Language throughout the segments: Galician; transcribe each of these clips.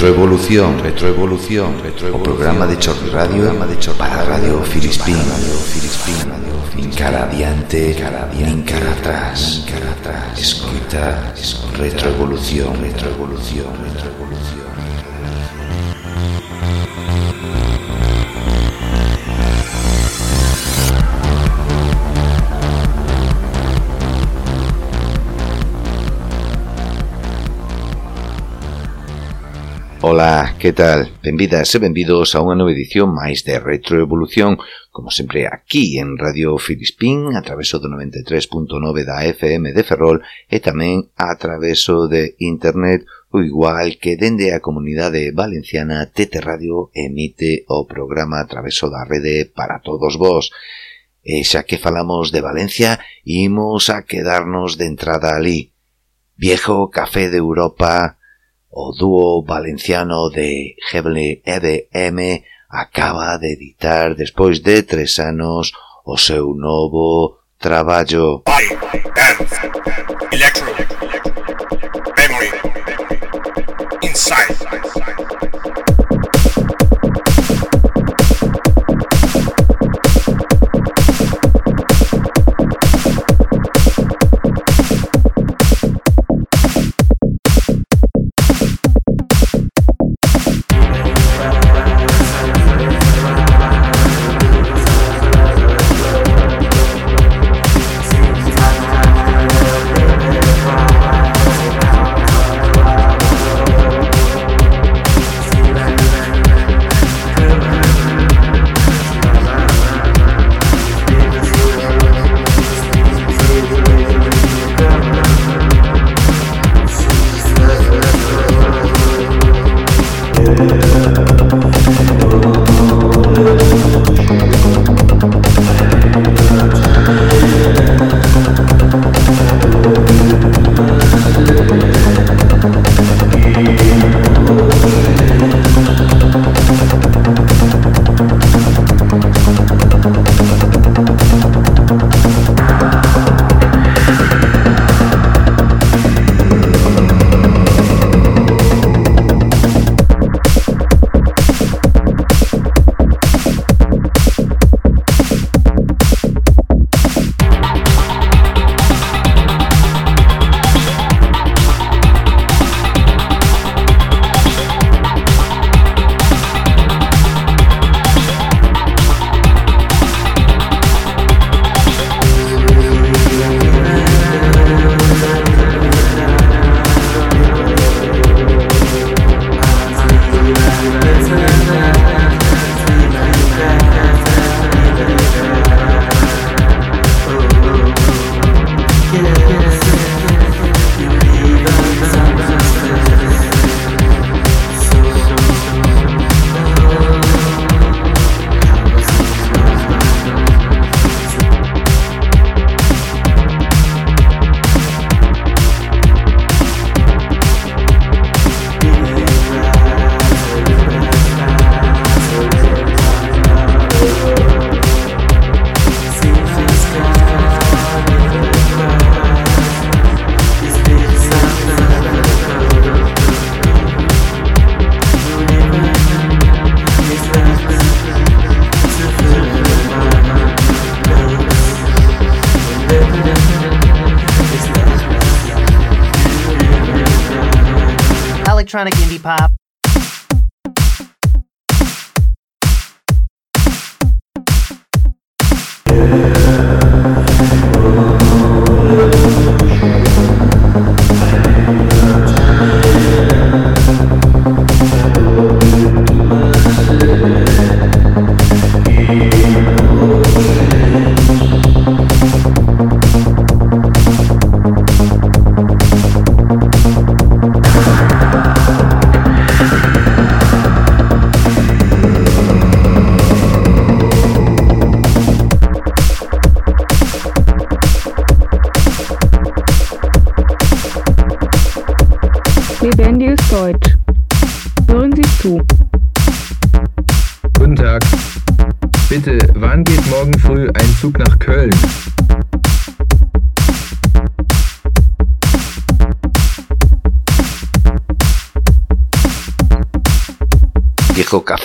Retroevolución, retroevolución, retroevolución. O programa de Chorri Radio, programa de Chorri para Radio Filispín, Radio Filispín, Radio Filispin. Cara adiante, cara adiante, cara atrás, cara atrás. Escoita, retroevolución, retroevolución, retroevolución. Que tal? Benvidas e benvidos a unha nova edición máis de Retroevolución, como sempre aquí en Radio Filispín, a traveso do 93.9 da FM de Ferrol e tamén a traveso de Internet, o igual que dende a comunidade valenciana TT Radio emite o programa a traveso da rede para todos vós. E xa que falamos de Valencia, imos a quedarnos de entrada ali. Viejo Café de Europa O dúo valenciano de Heavenly EDM acaba de editar despois de tres anos o seu novo traballo. Electro, memory, inside.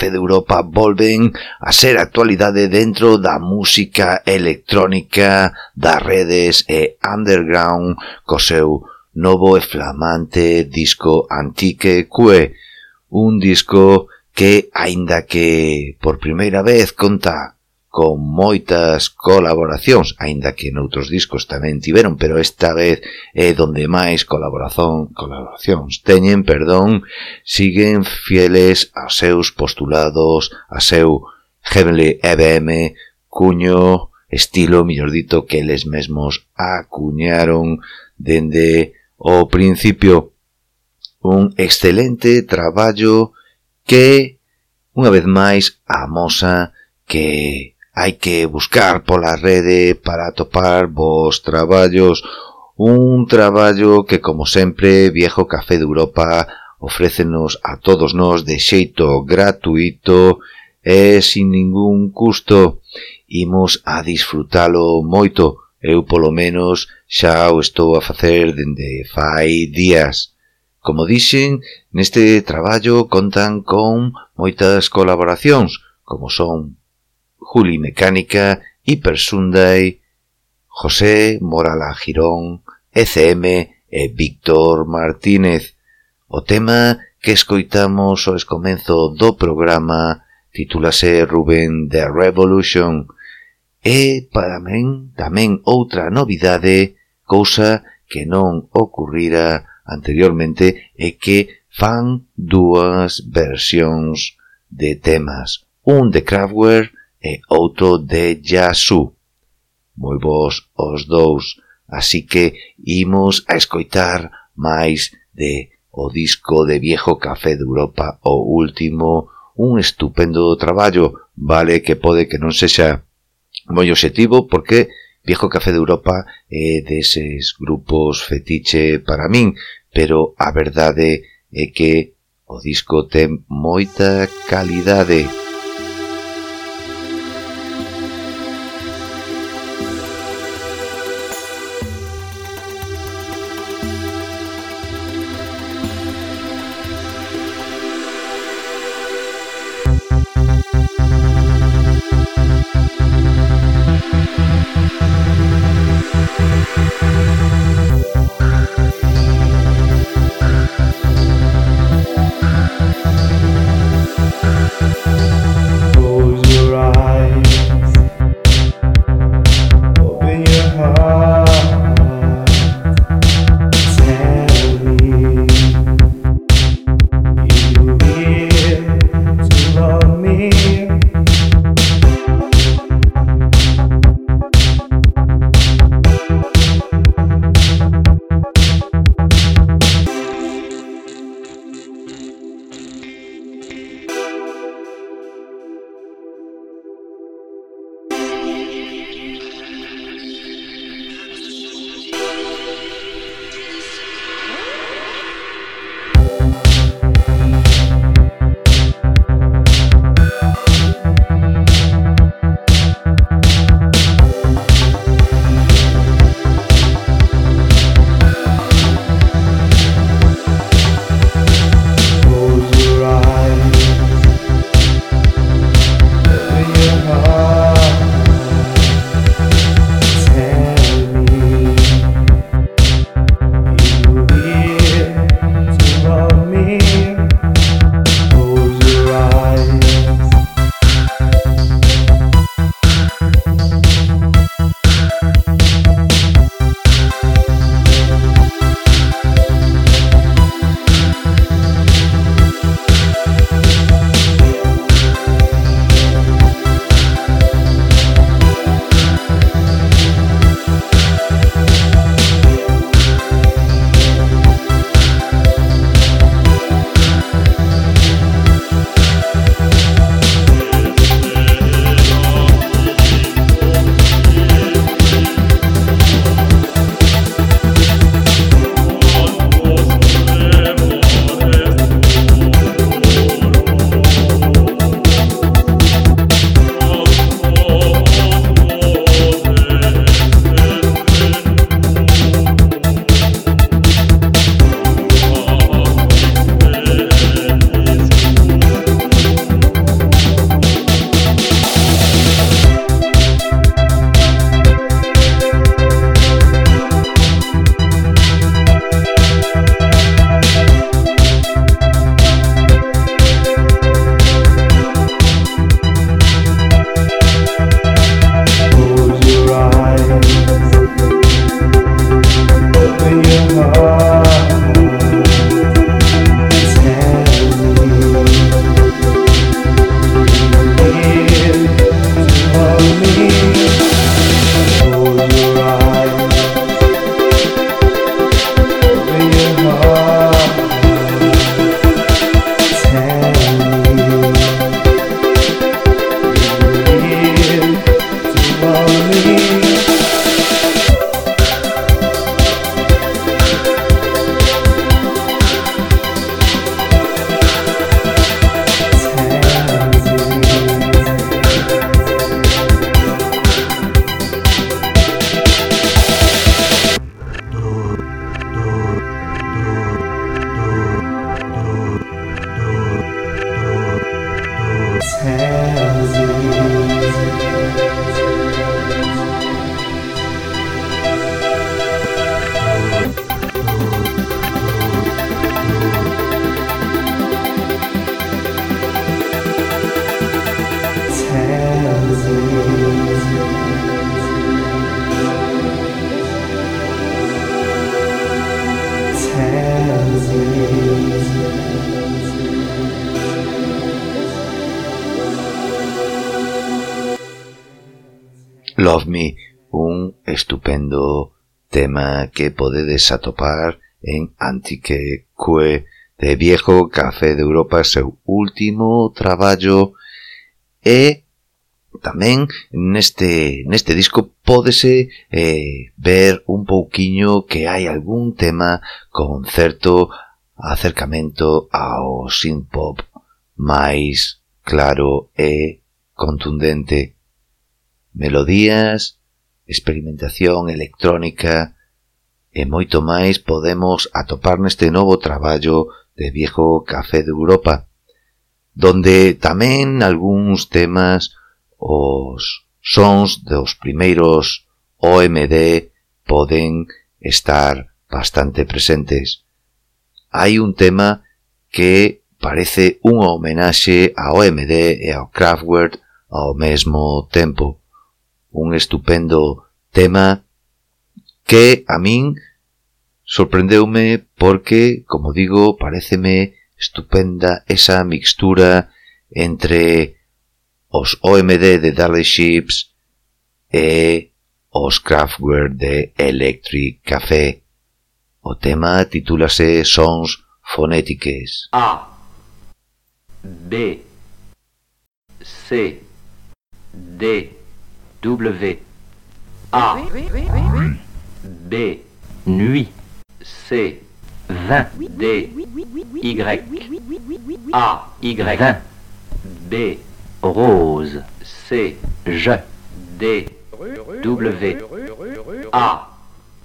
norte de Europa volven a ser actualidade dentro da música electrónica das redes e underground co seu novo e flamante disco Antique Cue, un disco que, aínda que por primeira vez conta con moitas colaboracións, aínda que noutros discos tamén tiveron, pero esta vez é donde máis colaboración, colaboracións teñen, perdón, siguen fieles aos seus postulados, a seu Heavenly EBM, cuño, estilo, mellor dito, que eles mesmos acuñaron dende o principio. Un excelente traballo que, unha vez máis, amosa que hai que buscar pola rede para atopar vos traballos, un traballo que, como sempre, Viejo Café de Europa ofrécenos a todos nós de xeito gratuito e sin ningún custo. Imos a disfrutalo moito, eu polo menos xa o estou a facer dende fai días. Como dixen, neste traballo contan con moitas colaboracións, como son Juli Mecánica, Hiper Sunday, José Morala Girón, ECM e Víctor Martínez. O tema que escoitamos ao escomenzo do programa titúlase Rubén The Revolution e para men tamén outra novidade, cousa que non ocurrira anteriormente e que fan dúas versións de temas, un de Kraftwerk e outro de Yasu. Moi vos os dous, así que imos a escoitar máis de o disco de Viejo Café de Europa, o último, un estupendo traballo, vale que pode que non sexa moi objetivo, porque Viejo Café de Europa é deses grupos fetiche para min, pero a verdade é que o disco ten moita calidade. que podedes atopar en Antique Que de Viejo, Café de Europa, seu último traballo e tamén neste, neste disco pódese eh, ver un pouquiño que hai algún tema con certo acercamento ao synth pop máis claro e contundente. Melodías, experimentación electrónica, e moito máis podemos atopar neste novo traballo de viejo café de Europa, donde tamén algúns temas os sons dos primeiros OMD poden estar bastante presentes. Hai un tema que parece unha homenaxe ao OMD e ao Kraftwerk ao mesmo tempo. Un estupendo tema que a min sorprendeume porque, como digo, pareceme estupenda esa mixtura entre os OMD de Darley Ships e os Kraftwerk de Electric Café. O tema titúlase Sons fonétiques. A B C D W A B nuit C 20 D Y A Y B rose C je D W A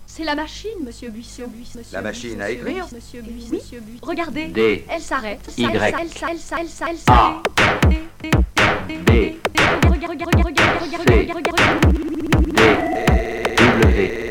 C'est la machine, monsieur Buisson. La machine à écrire Monsieur Buisson. Regardez, D elle s'arrête. Y. Elle s'arrête, elle s'arrête, elle s'arrête, elle A. D Regarde, regarde, regarde, regarde, regarde, C. regarde, regarde. D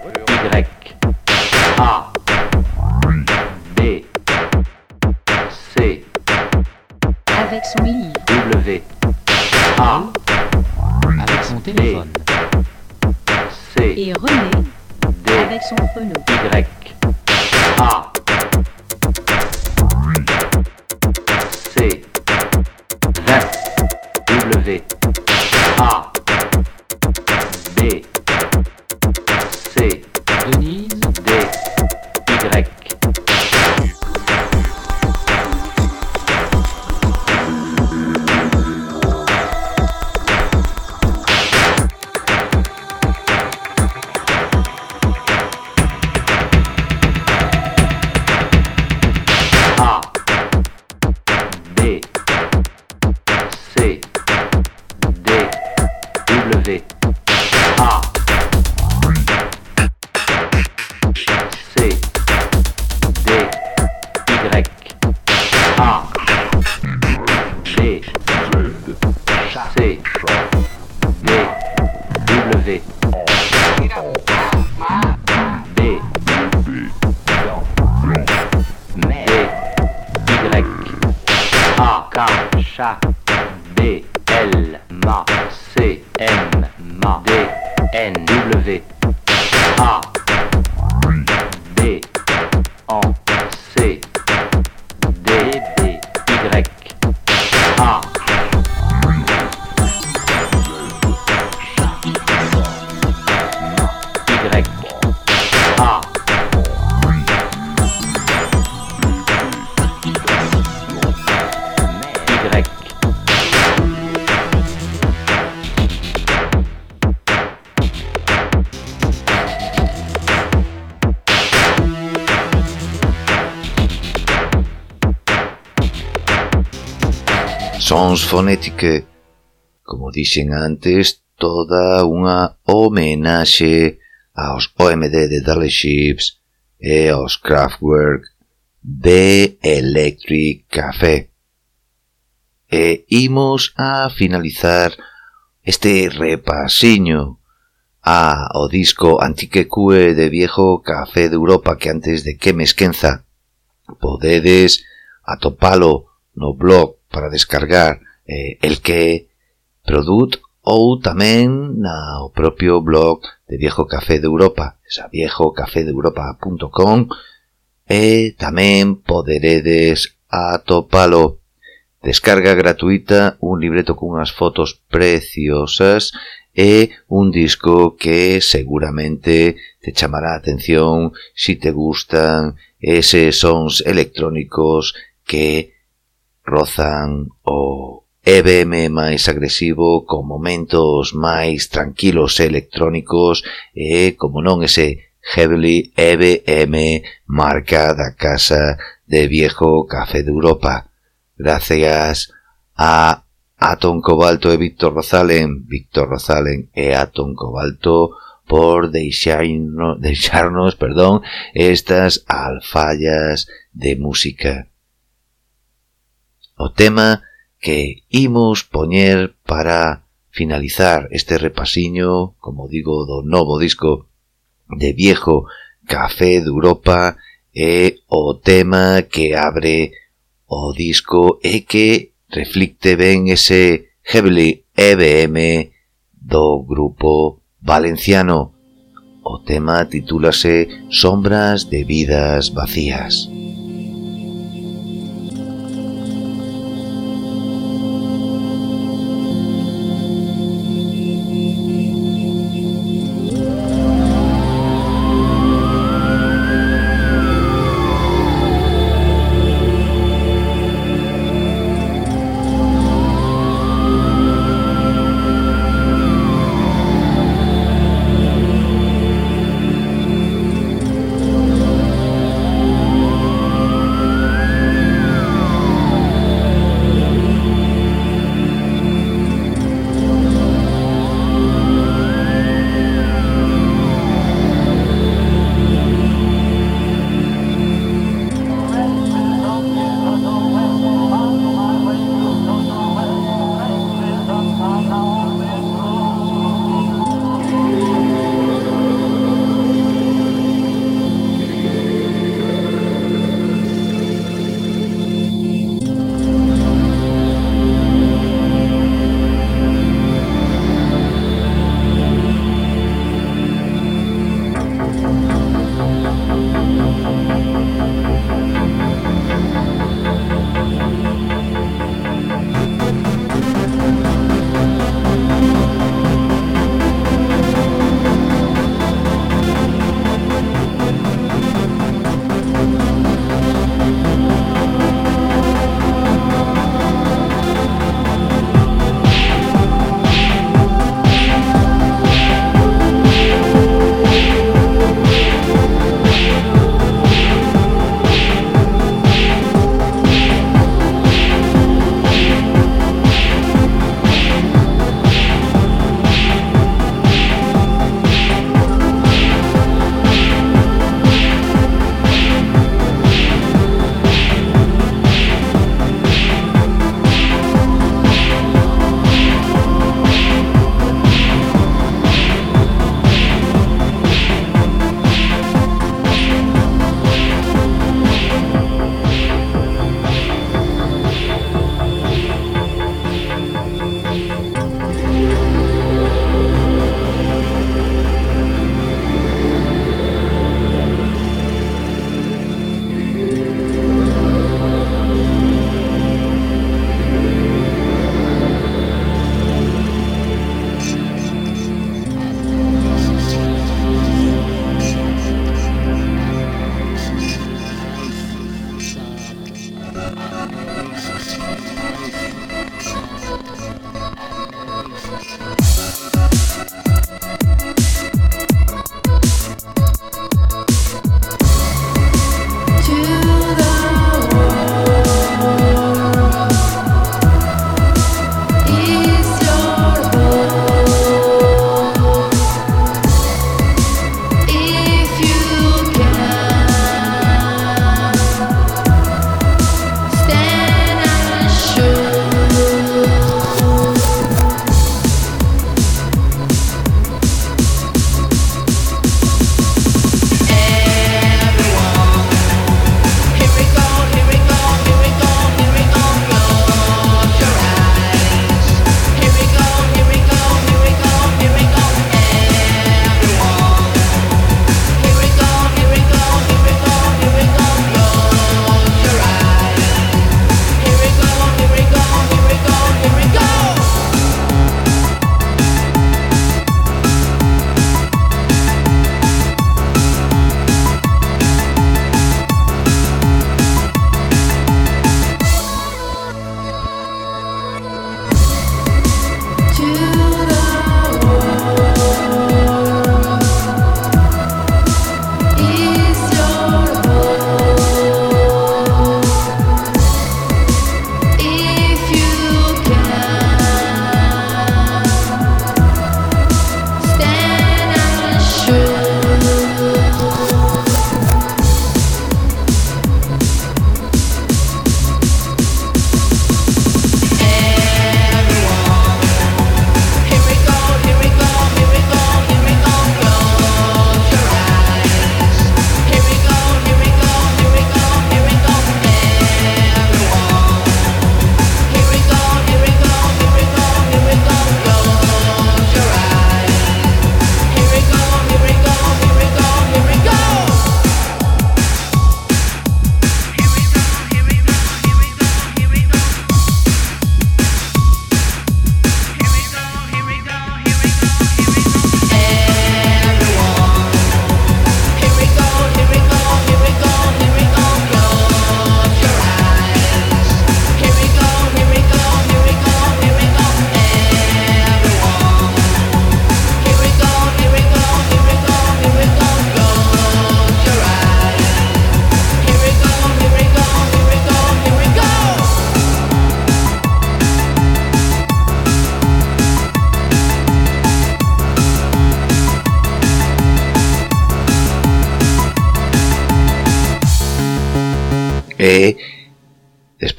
sons fonétique. Como dixen antes, toda unha homenaxe aos OMD de Daleships e aos Kraftwerk de Electric Café. E imos a finalizar este repasiño a o disco Antique Cue de Viejo Café de Europa que antes de que me esquenza podedes atopalo no blog para descargar eh, el que Product ou tamén na o propio blog de Viejo Café de Europa, esa viejocafedeuropa.com e tamén poderedes atopalo. Descarga gratuita, un libreto cunhas fotos preciosas e un disco que seguramente te chamará a atención si te gustan eses sons electrónicos que rozan o EBM máis agresivo con momentos máis tranquilos e electrónicos e, como non, ese Heavily EBM marca da casa de viejo café de Europa. Gracias a Atom Cobalto e Víctor Rozalen, Víctor Rozalen e Atom Cobalto por deixarnos, deixarnos perdón, estas alfallas de música o tema que imos poñer para finalizar este repasiño, como digo, do novo disco de viejo Café de Europa é o tema que abre o disco e que reflicte ben ese Heavily EBM do grupo valenciano. O tema titúlase Sombras de vidas vacías.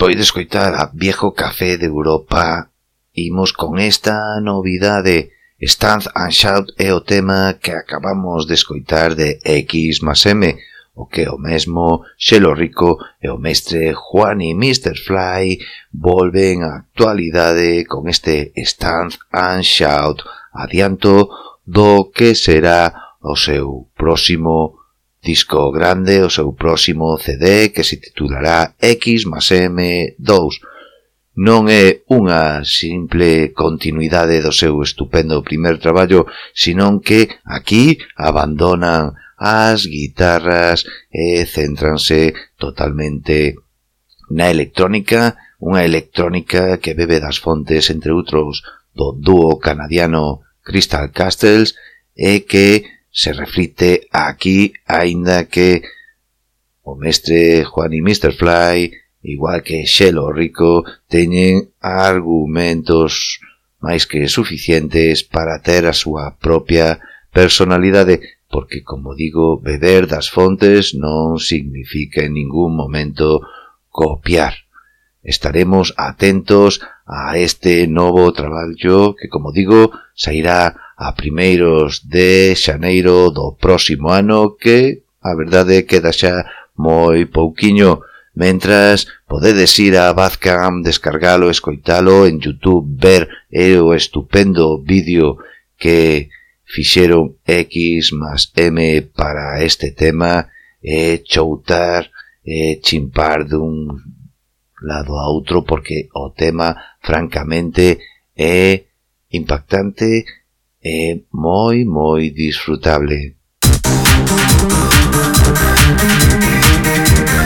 Despois de escoitar a Viejo Café de Europa, imos con esta novidade. Stand and Shout é o tema que acabamos de escoitar de X más M, o que o mesmo Xelo Rico e o mestre Juan e Mr. Fly volven á actualidade con este Stand and Shout adianto do que será o seu próximo Disco grande o seu próximo CD que se titulará X más M2. Non é unha simple continuidade do seu estupendo primer traballo, senón que aquí abandonan as guitarras e céntranse totalmente na electrónica, unha electrónica que bebe das fontes, entre outros, do dúo canadiano Crystal Castles e que se reflite aquí aínda que o mestre Juan y Mr. Fly, igual que Xelo Rico, teñen argumentos máis que suficientes para ter a súa propia personalidade, porque, como digo, beber das fontes non significa en ningún momento copiar. Estaremos atentos a este novo traballo que, como digo, sairá a primeiros de xaneiro do próximo ano que, a verdade, queda xa moi pouquiño, Mentras, podedes ir a Bazcam, descargalo, escoitalo en Youtube, ver e o estupendo vídeo que fixeron X más M para este tema e choutar e chimpar dun lado a outro porque o tema francamente é impactante é moi, moi disfrutable. Música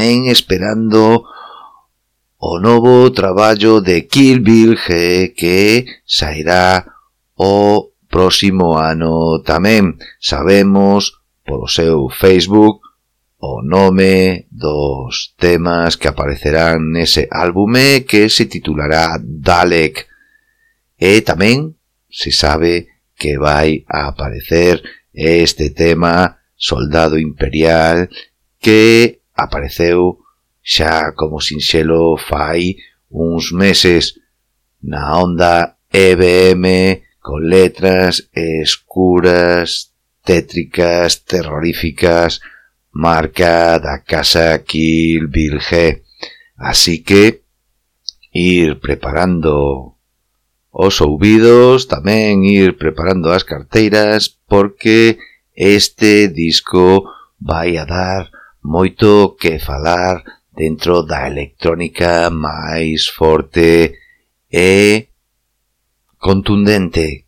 tamén esperando o novo traballo de Kill Bill G que sairá o próximo ano tamén. Sabemos polo seu Facebook o nome dos temas que aparecerán nese álbume que se titulará Dalek. E tamén se sabe que vai a aparecer este tema Soldado Imperial que apareceu xa como sinxelo fai uns meses na onda EBM con letras escuras, tétricas, terroríficas, marca da casa Kill Bill G. Así que ir preparando os ouvidos, tamén ir preparando as carteiras, porque este disco vai a dar moito que falar dentro da electrónica máis forte e contundente.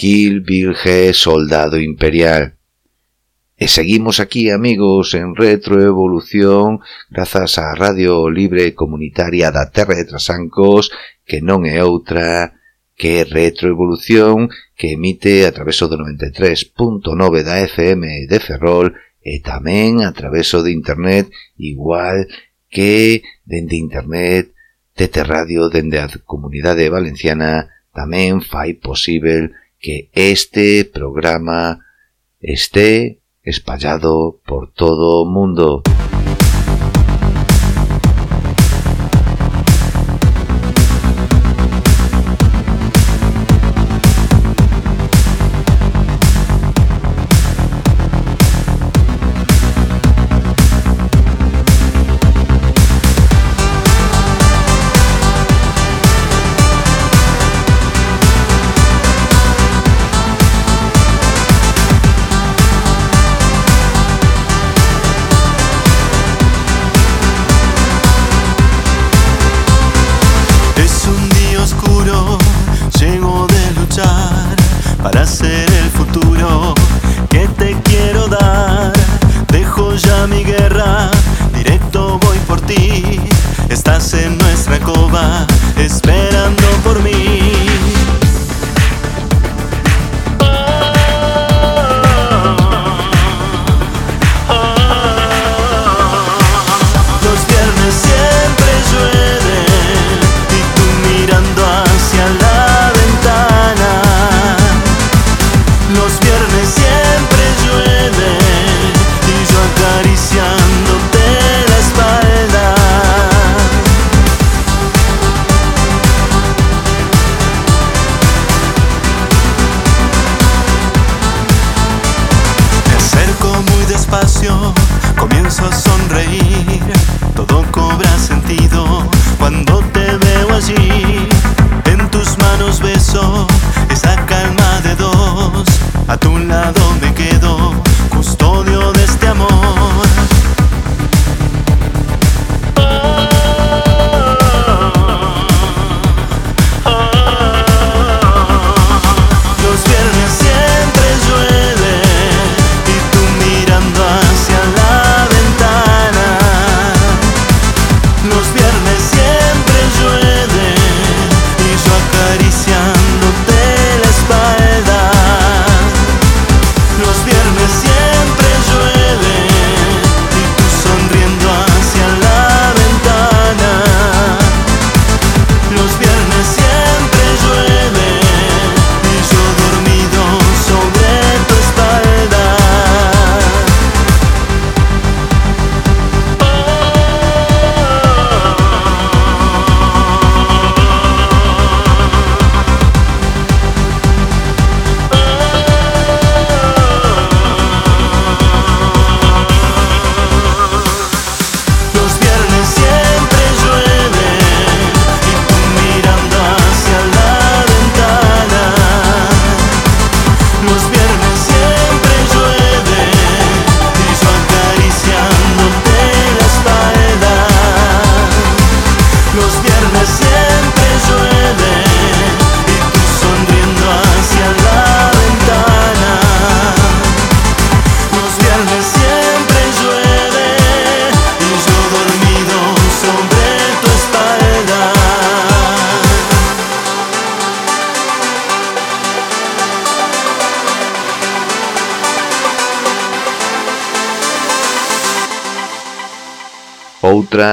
Kill Virge Soldado Imperial. E seguimos aquí, amigos, en retroevolución, grazas á Radio Libre Comunitaria da Terra de Trasancos, que non é outra que retroevolución que emite a traveso do 93.9 da FM de Ferrol e tamén a traveso de internet igual que dende internet Tete Radio dende a comunidade valenciana tamén fai posible que este programa esté espallado por todo o mundo. Música a tu lado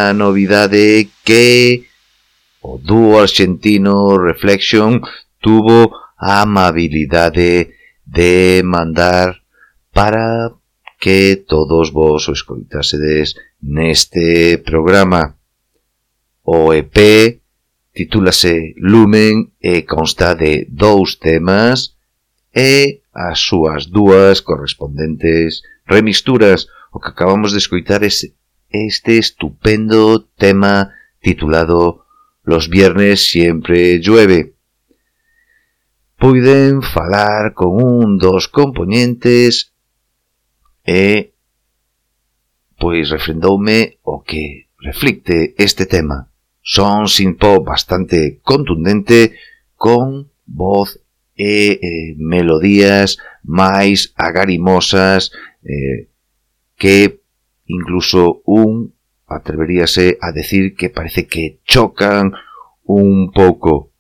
a novidade é que o dúo argentino Reflection tuvo a amabilidade de mandar para que todos vos o escoitasedes neste programa. O EP titúlase Lumen e consta de dous temas e as súas dúas correspondentes remisturas. O que acabamos de escoitar é este estupendo tema titulado Los viernes siempre llueve. Puiden falar con un dos componentes ¿eh? e pois refrendoume o que reflicte este tema. Son pop bastante contundente con voz e eh, melodías máis agarimosas eh, que incluso un atreveríase a decir que parece que chocan un pouco.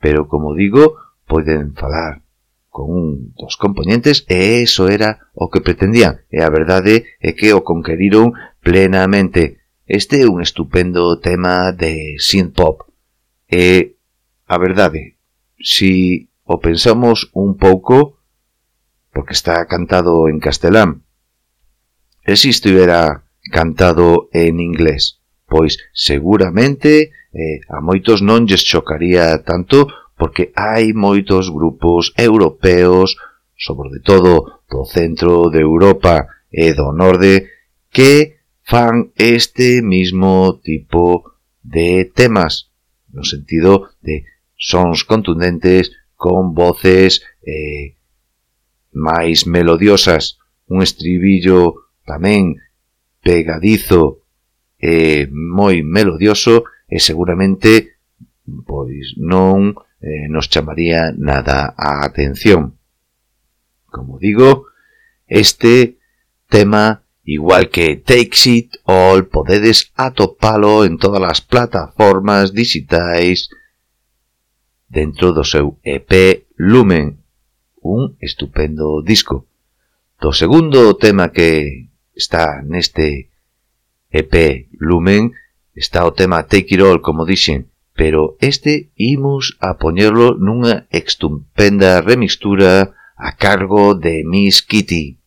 Pero, como digo, poden falar con un dos componentes e eso era o que pretendían. E a verdade é que o conqueriron plenamente. Este é un estupendo tema de synth-pop. E, a verdade, si o pensamos un pouco, porque está cantado en castelán, E se estivera cantado en inglés, pois seguramente eh, a moitos non lles chocaría tanto porque hai moitos grupos europeos, sobre todo do centro de Europa e do norte, que fan este mismo tipo de temas, no sentido de sons contundentes con voces eh, máis melodiosas, un estribillo tamén pegadizo e moi melodioso e seguramente pois non eh, nos chamaría nada a atención. Como digo, este tema, igual que Take It All, podedes atopalo en todas as plataformas digitais dentro do seu EP Lumen, un estupendo disco. Do segundo tema que está neste EP Lumen, está o tema Take It All, como dixen, pero este imos a poñerlo nunha extumpenda remixtura a cargo de Miss Kitty.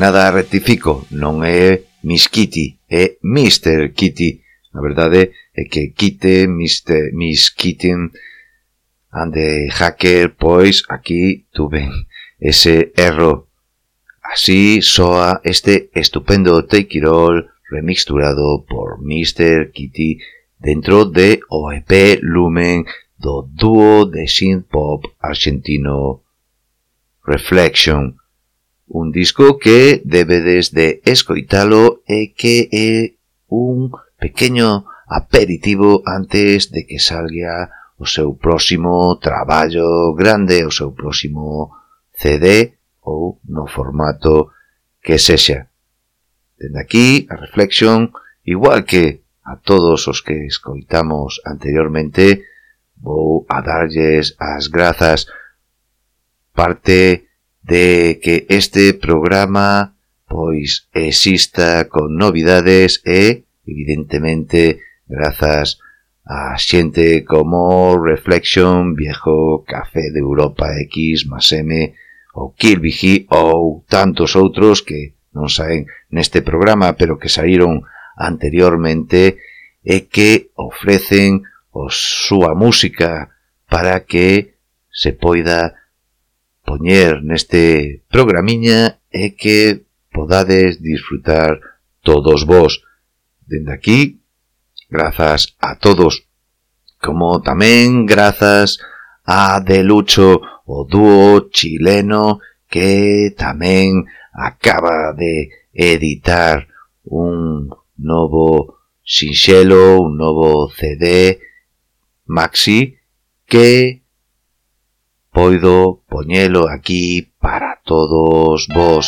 nada rectifico, non é Miss Kitty, é Mr. Kitty. A verdade é que Kite, Mr. Miss Kitty and the Hacker, pois aquí tuve ese erro. Así soa este estupendo Take It All remixturado por Mr. Kitty dentro de OEP Lumen do dúo de synth pop argentino Reflection. Un disco que debedes de escoitalo e que é un pequeno aperitivo antes de que salga o seu próximo traballo grande, o seu próximo CD ou no formato que sexa. Dende aquí a reflexión, igual que a todos os que escoitamos anteriormente, vou a darlles as grazas parte de que este programa pois exista con novidades e, evidentemente, grazas a xente como Reflection, Viejo, Café de Europa X, Maseme, ou Kirby ou tantos outros que non saen neste programa, pero que saíron anteriormente e que ofrecen os súa música para que se poida poñer neste programiña é que podades disfrutar todos vos. Dende aquí, grazas a todos, como tamén grazas a Delucho, o dúo chileno que tamén acaba de editar un novo sinxelo, un novo CD maxi que poido poñelo aquí para todos vos.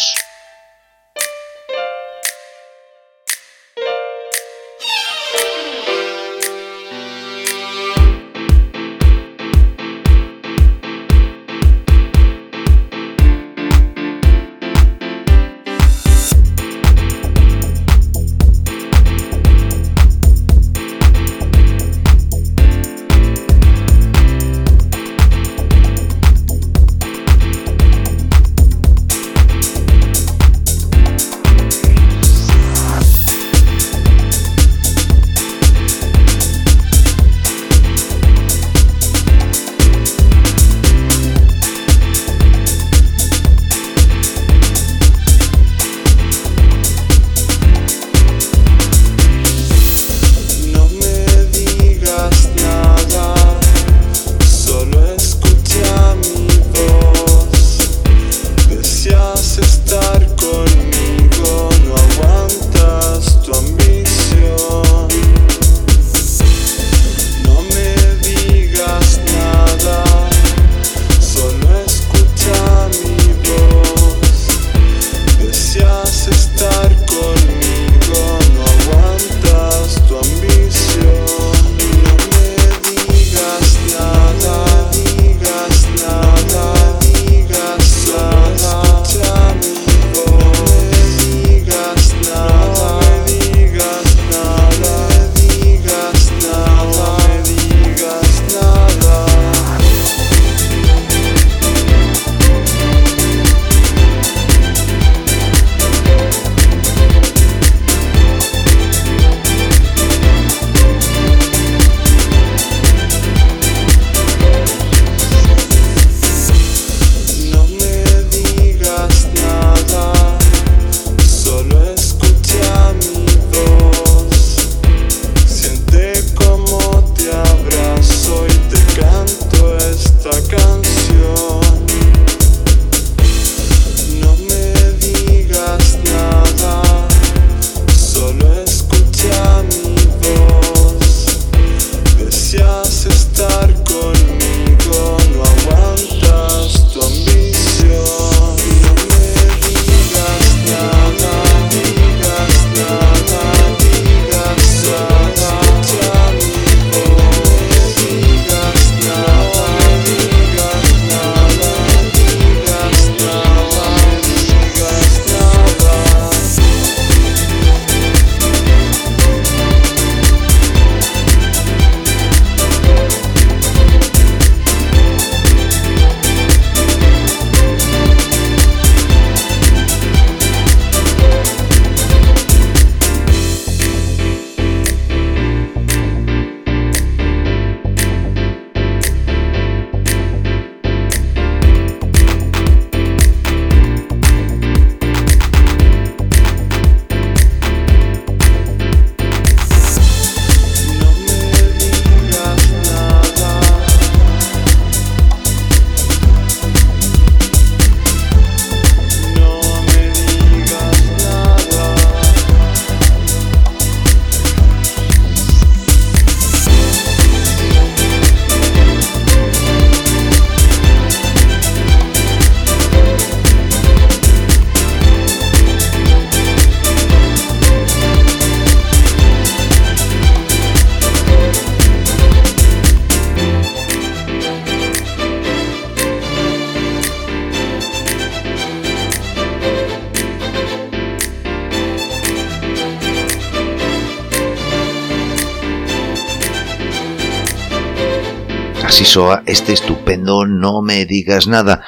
soa este estupendo No me digas nada.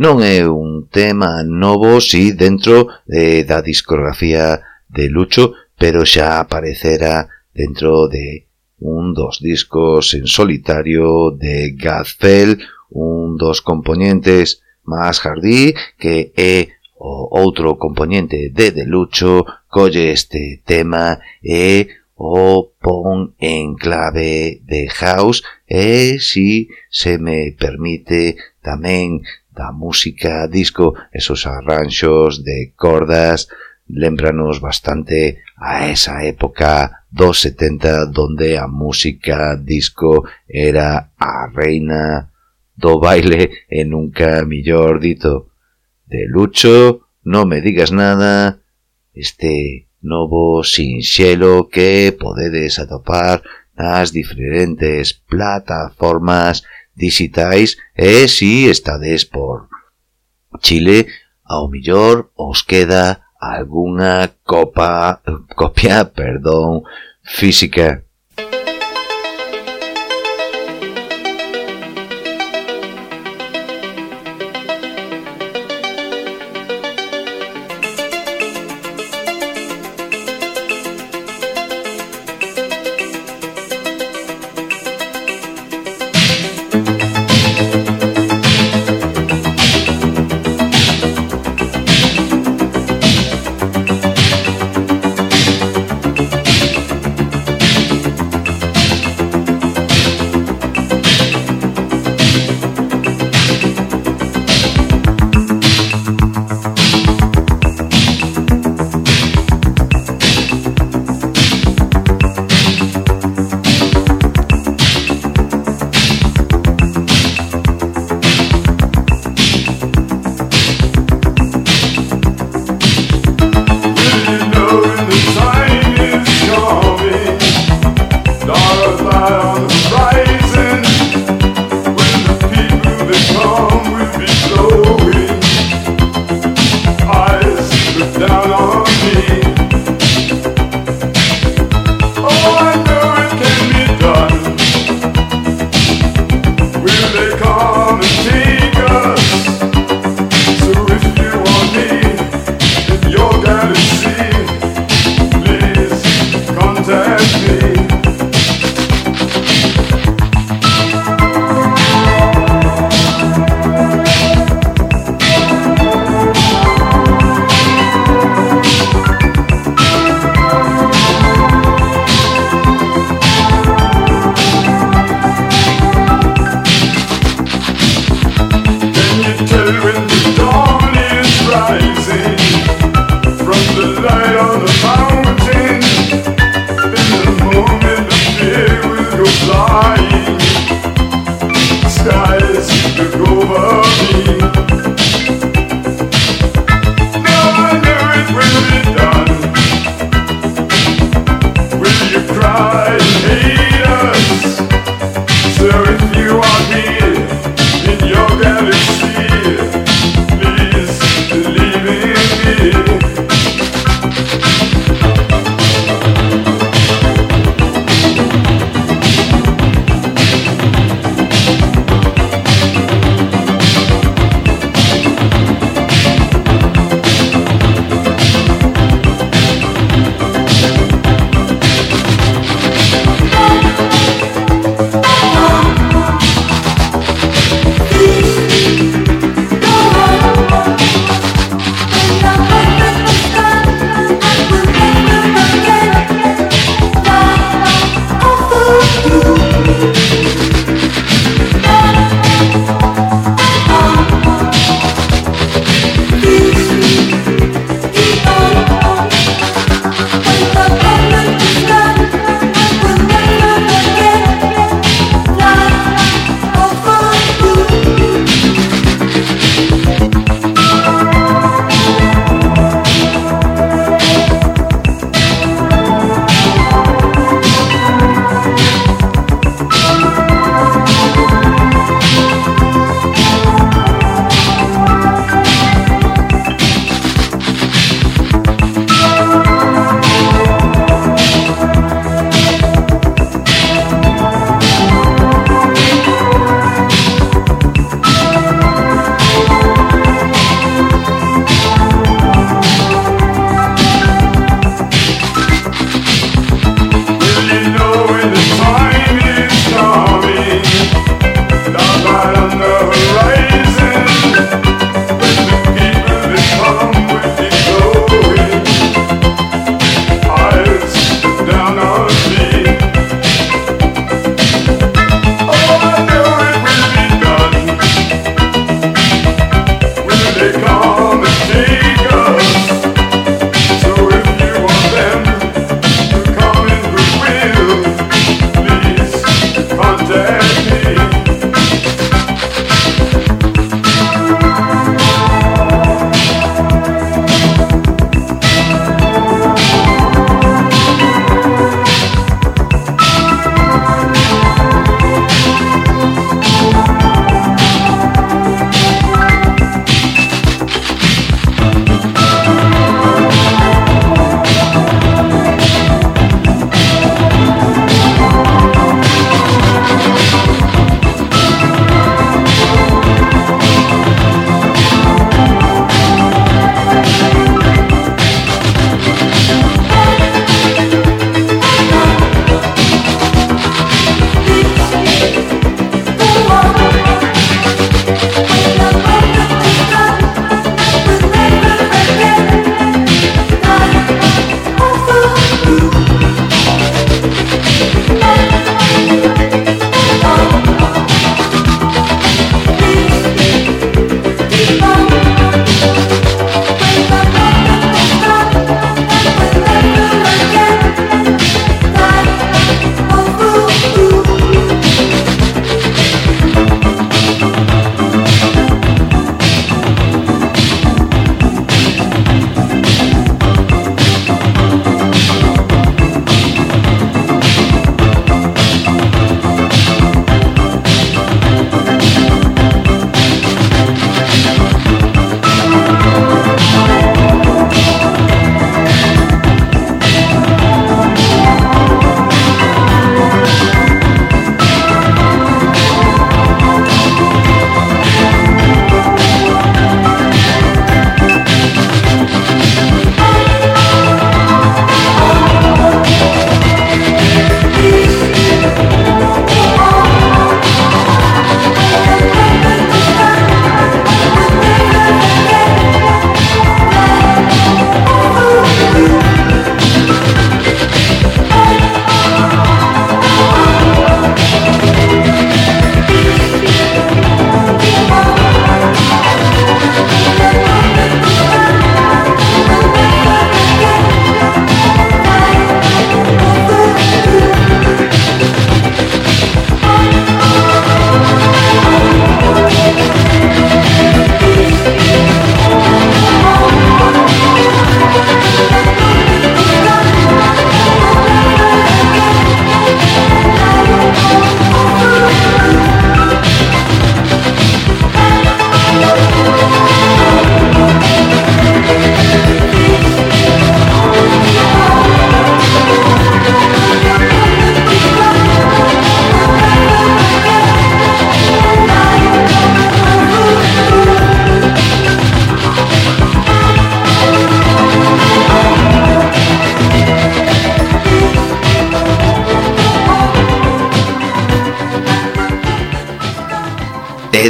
Non é un tema novo, si, dentro de, da discografía de Lucho, pero xa aparecera dentro de un dos discos en solitario de Gazpel, un dos componentes más jardí que é o outro componente de Delucho colle este tema e o pon en clave de house e, si se me permite, tamén da música disco esos arranxos de cordas lembranos bastante a esa época dos 70 donde a música disco era a reina do baile e nunca millor dito. De Lucho, no me digas nada, este novo sinxelo que podedes atopar nas diferentes plataformas digitais e si estades por Chile, ao millor os queda algunha copa, copia, perdón, física.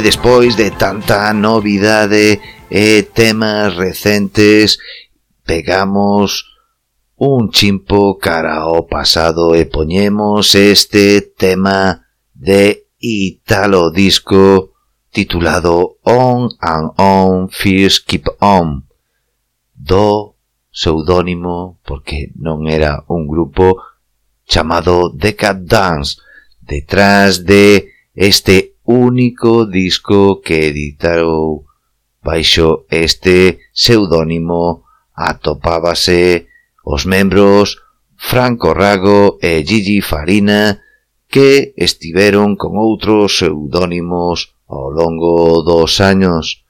despois de tanta novidade e temas recentes, pegamos un chimpo cara ao pasado e poñemos este tema de Italo Disco titulado On and On Fears Keep On do pseudónimo porque non era un grupo chamado Decad Dance detrás de este único disco que editarou. Baixo este pseudónimo atopábase os membros Franco Rago e Gigi Farina que estiveron con outros pseudónimos ao longo dos años.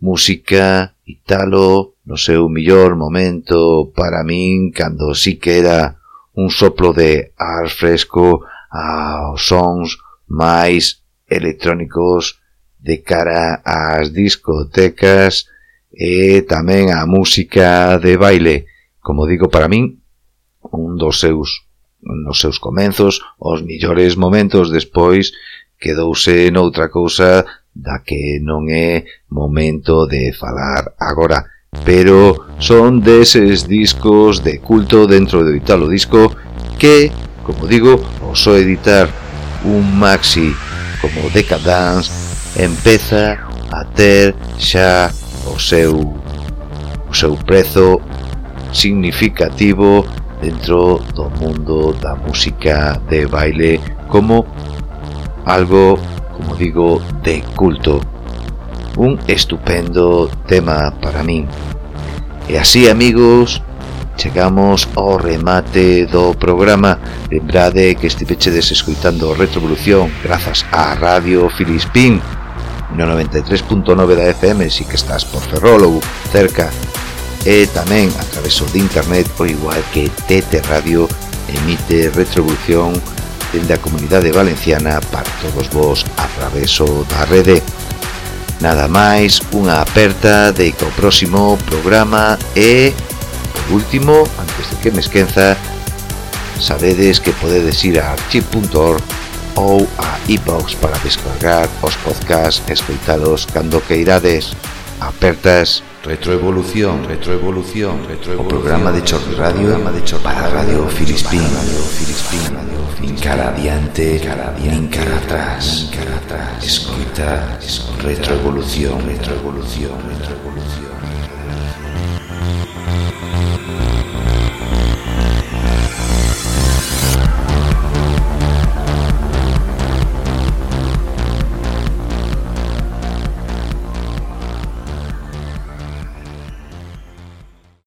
Música italo no seu millor momento para min cando si que era un soplo de ar fresco aos sons máis electrónicos de cara ás discotecas e tamén a música de baile. Como digo, para min, un dos seus nos seus comenzos, os millores momentos despois quedouse noutra cousa da que non é momento de falar agora. Pero son deses discos de culto dentro do Italo Disco que, como digo, oso editar un maxi como Decadance empeza a ter xa o seu o seu prezo significativo dentro do mundo da música de baile como algo, como digo, de culto. Un estupendo tema para min. E así, amigos, Chegamos ao remate do programa. Lembrade que estivechedes escoitando Retrovolución Grazas á Radio Filispín No 93.9 da FM Si que estás por Ferrol ou cerca. E tamén a traveso de internet O igual que TT Radio Emite Retrovolución Dende a Comunidade Valenciana Para todos vos a traveso da rede. Nada máis, unha aperta de que o próximo programa e... E Último, antes de que me esquenza, sabedes que podedes ir a archive.org ou a iBox e para descargar os podcasts escoitalos cando que irades. Apertas Retroevolución, Retroevolución, Retroevolución. O programa de Chorri Radio, programa de Chorri para Radio Filispín, Radio Filispín, Radio Filispín. Cara adiante, cara adiante, cara atrás, cara atrás. Escoita, Retroevolución, Retroevolución, Retroevolución.